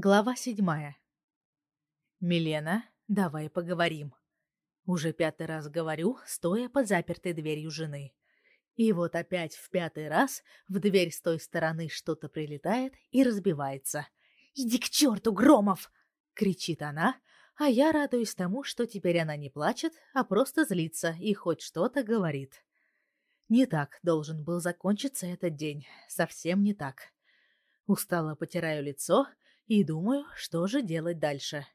Глава седьмая. «Милена, давай поговорим». Уже пятый раз говорю, стоя под запертой дверью жены. И вот опять в пятый раз в дверь с той стороны что-то прилетает и разбивается. «Иди к черту, Громов!» — кричит она, а я радуюсь тому, что теперь она не плачет, а просто злится и хоть что-то говорит. Не так должен был закончиться этот день, совсем не так. Устало потираю лицо и думаю, что же делать дальше.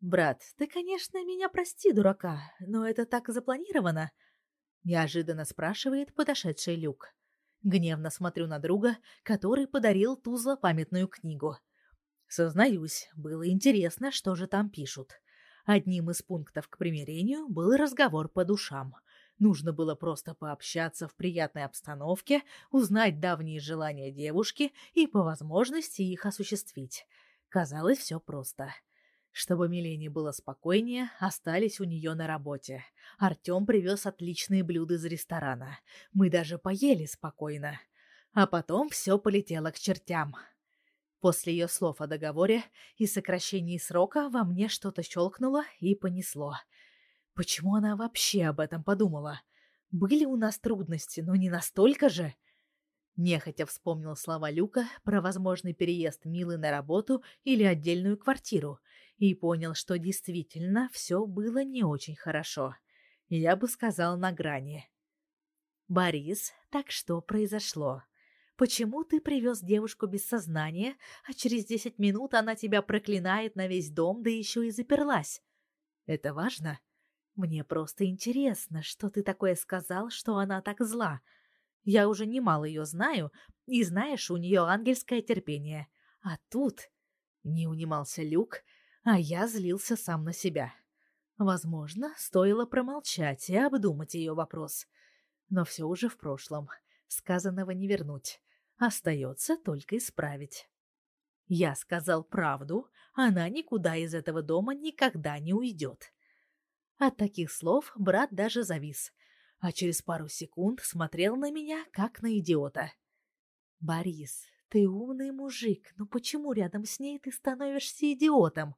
«Брат, ты, конечно, меня прости, дурака, но это так запланировано?» Неожиданно спрашивает подошедший Люк. Гневно смотрю на друга, который подарил ту злопамятную книгу. Сознаюсь, было интересно, что же там пишут. Одним из пунктов к примирению был разговор по душам. Нужно было просто пообщаться в приятной обстановке, узнать давние желания девушки и по возможности их осуществить. Казалось, все просто. Чтобы Милене было спокойнее, остались у нее на работе. Артем привез отличные блюда из ресторана. Мы даже поели спокойно. А потом все полетело к чертям. После ее слов о договоре и сокращении срока во мне что-то щелкнуло и понесло — Почему она вообще об этом подумала? Были у нас трудности, но не настолько же. Нехотя вспомнил слова Люка про возможный переезд Милы на работу или отдельную квартиру и понял, что действительно все было не очень хорошо. Я бы сказал на грани. «Борис, так что произошло? Почему ты привез девушку без сознания, а через десять минут она тебя проклинает на весь дом, да еще и заперлась? Это важно?» Мне просто интересно, что ты такое сказал, что она так зла. Я уже немало ее знаю, и знаешь, у нее ангельское терпение. А тут не унимался Люк, а я злился сам на себя. Возможно, стоило промолчать и обдумать ее вопрос. Но все уже в прошлом. Сказанного не вернуть. Остается только исправить. Я сказал правду, она никуда из этого дома никогда не уйдет. От таких слов брат даже завис, а через пару секунд смотрел на меня, как на идиота. «Борис, ты умный мужик, но почему рядом с ней ты становишься идиотом?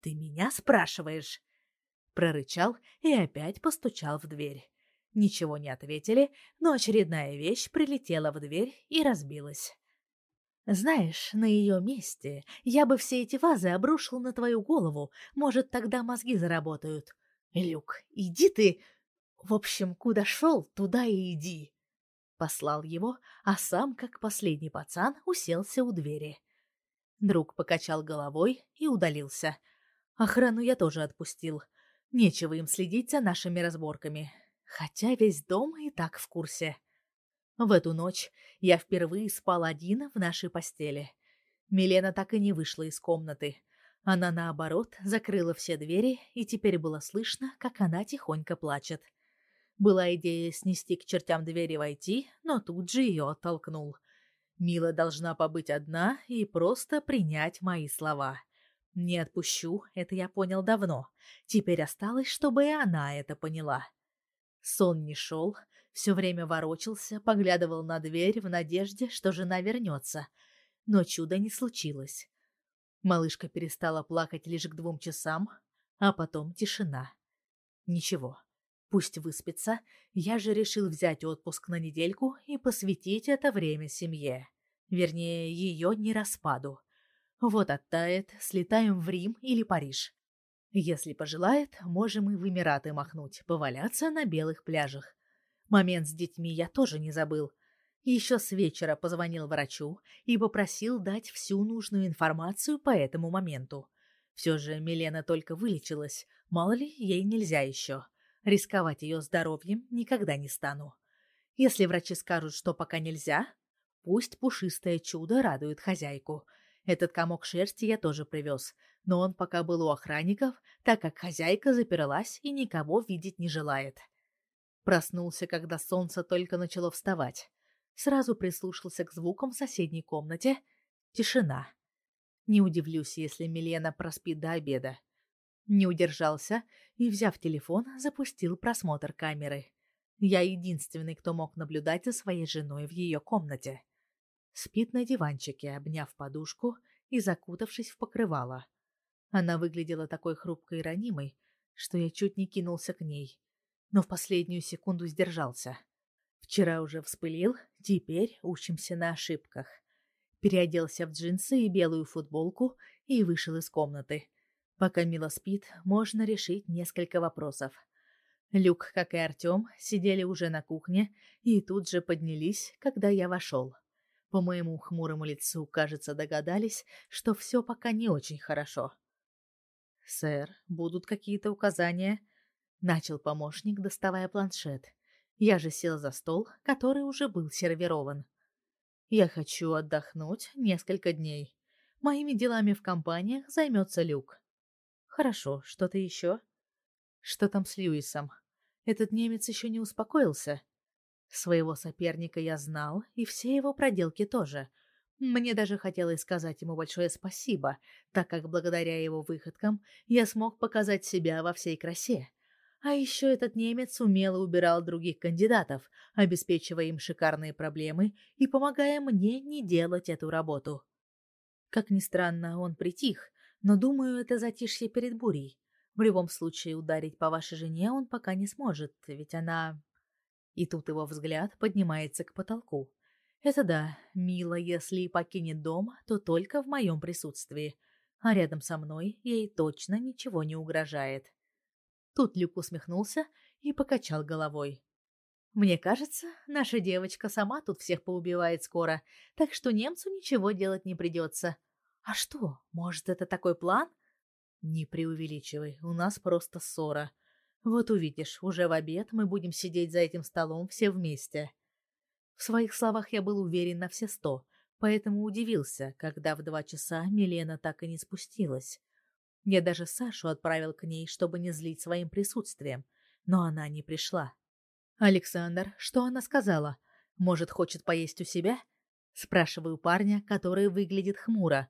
Ты меня спрашиваешь?» Прорычал и опять постучал в дверь. Ничего не ответили, но очередная вещь прилетела в дверь и разбилась. Знаешь, на ее месте я бы все эти вазы обрушил на твою голову, может, тогда мозги заработают. «Люк, иди ты! В общем, куда шел, туда и иди!» Послал его, а сам, как последний пацан, уселся у двери. Друг покачал головой и удалился. Охрану я тоже отпустил. Нечего им следить за нашими разборками. Хотя весь дом и так в курсе. В эту ночь я впервые спал один в нашей постели. Милена так и не вышла из комнаты. Она, наоборот, закрыла все двери, и теперь было слышно, как она тихонько плачет. Была идея снести к чертям двери войти, но тут же ее оттолкнул. Мила должна побыть одна и просто принять мои слова. Не отпущу, это я понял давно. Теперь осталось, чтобы и она это поняла. Сон не шел, все время ворочался, поглядывал на дверь в надежде, что жена вернется. Но чуда не случилось. Малышка перестала плакать лишь к двум часам, а потом тишина. Ничего, пусть выспится, я же решил взять отпуск на недельку и посвятить это время семье. Вернее, ее не распаду. Вот оттает, слетаем в Рим или Париж. Если пожелает, можем и в Эмираты махнуть, поваляться на белых пляжах. Момент с детьми я тоже не забыл. Еще с вечера позвонил врачу и попросил дать всю нужную информацию по этому моменту. Все же Милена только вылечилась, мало ли, ей нельзя еще. Рисковать ее здоровьем никогда не стану. Если врачи скажут, что пока нельзя, пусть пушистое чудо радует хозяйку. Этот комок шерсти я тоже привез, но он пока был у охранников, так как хозяйка заперлась и никого видеть не желает. Проснулся, когда солнце только начало вставать. Сразу прислушался к звукам в соседней комнате. Тишина. Не удивлюсь, если Милена проспит до обеда. Не удержался и, взяв телефон, запустил просмотр камеры. Я единственный, кто мог наблюдать за своей женой в ее комнате. Спит на диванчике, обняв подушку, и закутавшись в покрывало. Она выглядела такой хрупкой и ранимой, что я чуть не кинулся к ней, но в последнюю секунду сдержался. Вчера уже вспылил, теперь учимся на ошибках. Переоделся в джинсы и белую футболку и вышел из комнаты. Пока Мила спит, можно решить несколько вопросов. Люк, как и Артем, сидели уже на кухне и тут же поднялись, когда я вошел. По моему хмурому лицу, кажется, догадались, что все пока не очень хорошо. «Сэр, будут какие-то указания?» — начал помощник, доставая планшет. Я же сел за стол, который уже был сервирован. «Я хочу отдохнуть несколько дней. Моими делами в компаниях займется Люк». «Хорошо, что-то еще?» «Что там с Льюисом?» Этот немец еще не успокоился. Своего соперника я знал, и все его проделки тоже. Мне даже хотелось сказать ему большое спасибо, так как благодаря его выходкам я смог показать себя во всей красе. А еще этот немец умело убирал других кандидатов, обеспечивая им шикарные проблемы и помогая мне не делать эту работу. Как ни странно, он притих, но, думаю, это затишье перед бурей. В любом случае ударить по вашей жене он пока не сможет, ведь она... И тут его взгляд поднимается к потолку. Это да, Мила, если и покинет дом, то только в моем присутствии, а рядом со мной ей точно ничего не угрожает. Тут Люк усмехнулся и покачал головой. Мне кажется, наша девочка сама тут всех поубивает скоро, так что немцу ничего делать не придется. А что, может, это такой план? Не преувеличивай, у нас просто ссора. Вот увидишь, уже в обед мы будем сидеть за этим столом все вместе. В своих словах я был уверен на все сто, поэтому удивился, когда в два часа Милена так и не спустилась. Я даже Сашу отправил к ней, чтобы не злить своим присутствием, но она не пришла. «Александр, что она сказала? Может, хочет поесть у себя?» Спрашиваю парня, который выглядит хмуро.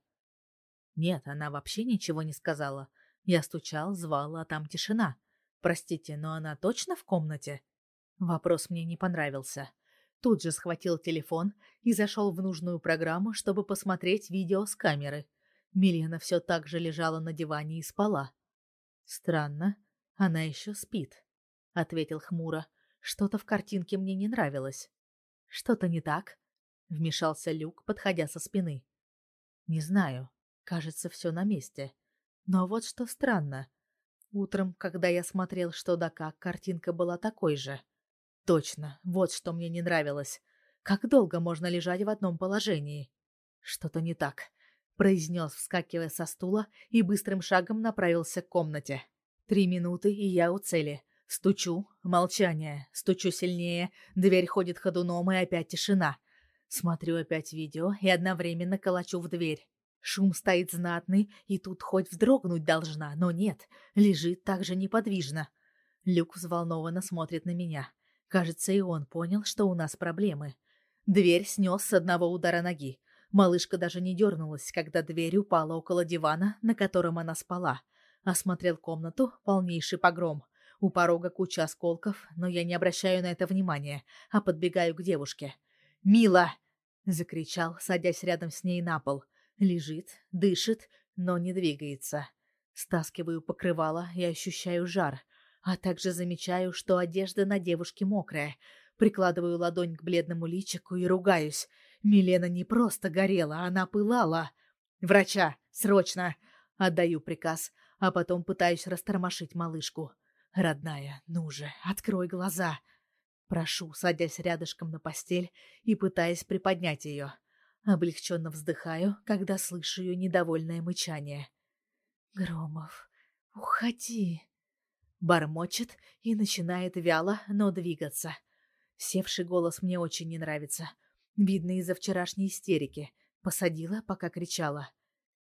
Нет, она вообще ничего не сказала. Я стучал, звал, а там тишина. Простите, но она точно в комнате? Вопрос мне не понравился. Тут же схватил телефон и зашел в нужную программу, чтобы посмотреть видео с камеры. Милена все так же лежала на диване и спала. Странно, она еще спит, ответил хмуро. Что-то в картинке мне не нравилось. Что-то не так? Вмешался Люк, подходя со спины. Не знаю. Кажется, все на месте. Но вот что странно. Утром, когда я смотрел что да как, картинка была такой же. Точно, вот что мне не нравилось. Как долго можно лежать в одном положении? Что-то не так, произнес, вскакивая со стула и быстрым шагом направился к комнате. Три минуты, и я у цели. Стучу, молчание, стучу сильнее, дверь ходит ходуном, и опять тишина. Смотрю опять видео и одновременно колочу в дверь. Шум стоит знатный, и тут хоть вздрогнуть должна, но нет, лежит так же неподвижно. Люк взволнованно смотрит на меня. Кажется, и он понял, что у нас проблемы. Дверь снес с одного удара ноги. Малышка даже не дернулась, когда дверь упала около дивана, на котором она спала. Осмотрел комнату, полнейший погром. У порога куча осколков, но я не обращаю на это внимания, а подбегаю к девушке. «Мила!» — закричал, садясь рядом с ней на пол. Лежит, дышит, но не двигается. Стаскиваю покрывало и ощущаю жар, а также замечаю, что одежда на девушке мокрая. Прикладываю ладонь к бледному личику и ругаюсь. Милена не просто горела, она пылала. «Врача! Срочно!» Отдаю приказ, а потом пытаюсь растормошить малышку. «Родная, ну же, открой глаза!» Прошу, садясь рядышком на постель и пытаясь приподнять ее. Облегченно вздыхаю, когда слышу ее недовольное мычание. «Громов, уходи!» Бормочет и начинает вяло, но двигаться. Севший голос мне очень не нравится. Видно из-за вчерашней истерики. Посадила, пока кричала.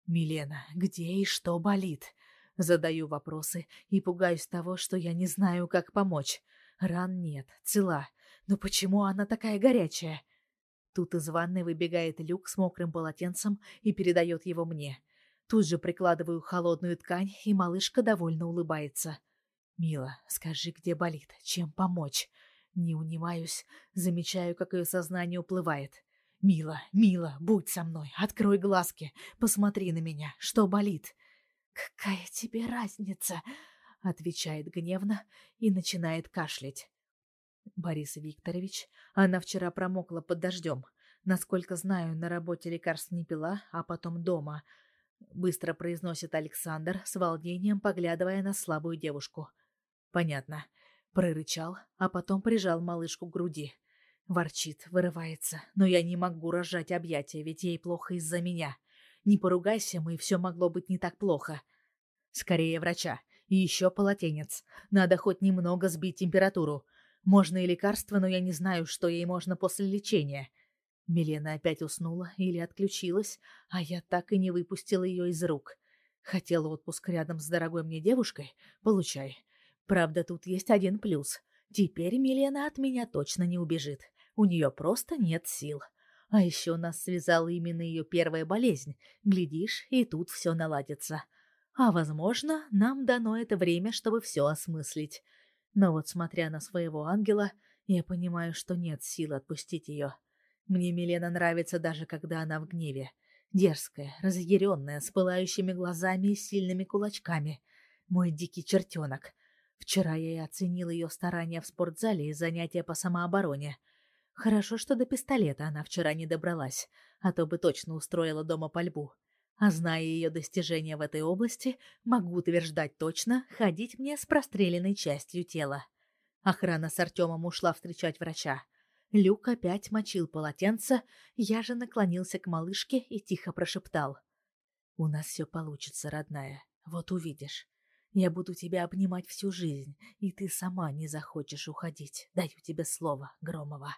«Милена, где и что болит?» Задаю вопросы и пугаюсь того, что я не знаю, как помочь. Ран нет, цела. Но почему она такая горячая? Тут из ванной выбегает Люк с мокрым полотенцем и передает его мне. Тут же прикладываю холодную ткань, и малышка довольно улыбается. «Мила, скажи, где болит, чем помочь?» Не унимаюсь, замечаю, как ее сознание уплывает. «Мила, Мила, будь со мной, открой глазки, посмотри на меня, что болит?» «Какая тебе разница?» — отвечает гневно и начинает кашлять. Борис Викторович, она вчера промокла под дождем. Насколько знаю, на работе лекарств не пила, а потом дома. Быстро произносит Александр, с волнением поглядывая на слабую девушку. Понятно. Прорычал, а потом прижал малышку к груди. Ворчит, вырывается, но я не могу разжать объятия, ведь ей плохо из-за меня. Не поругайся мы, все могло быть не так плохо. Скорее врача. И еще полотенец. Надо хоть немного сбить температуру. Можно и лекарства, но я не знаю, что ей можно после лечения. Милена опять уснула или отключилась, а я так и не выпустила ее из рук. Хотела отпуск рядом с дорогой мне девушкой? Получай. Правда, тут есть один плюс. Теперь Милена от меня точно не убежит. У нее просто нет сил. А еще нас связала именно ее первая болезнь. Глядишь, и тут все наладится. А, возможно, нам дано это время, чтобы все осмыслить. Но вот смотря на своего ангела, я понимаю, что нет сил отпустить ее. Мне Милена нравится даже когда она в гневе. Дерзкая, разъяренная, с пылающими глазами и сильными кулачками. Мой дикий чертенок. Вчера я и оценил ее старания в спортзале и занятия по самообороне. Хорошо, что до пистолета она вчера не добралась, а то бы точно устроила дома пальбу. А зная ее достижения в этой области, могу утверждать точно, ходить мне с простреленной частью тела. Охрана с Артемом ушла встречать врача. Люк опять мочил полотенце, я же наклонился к малышке и тихо прошептал. «У нас все получится, родная, вот увидишь. Я буду тебя обнимать всю жизнь, и ты сама не захочешь уходить, даю тебе слово, Громова».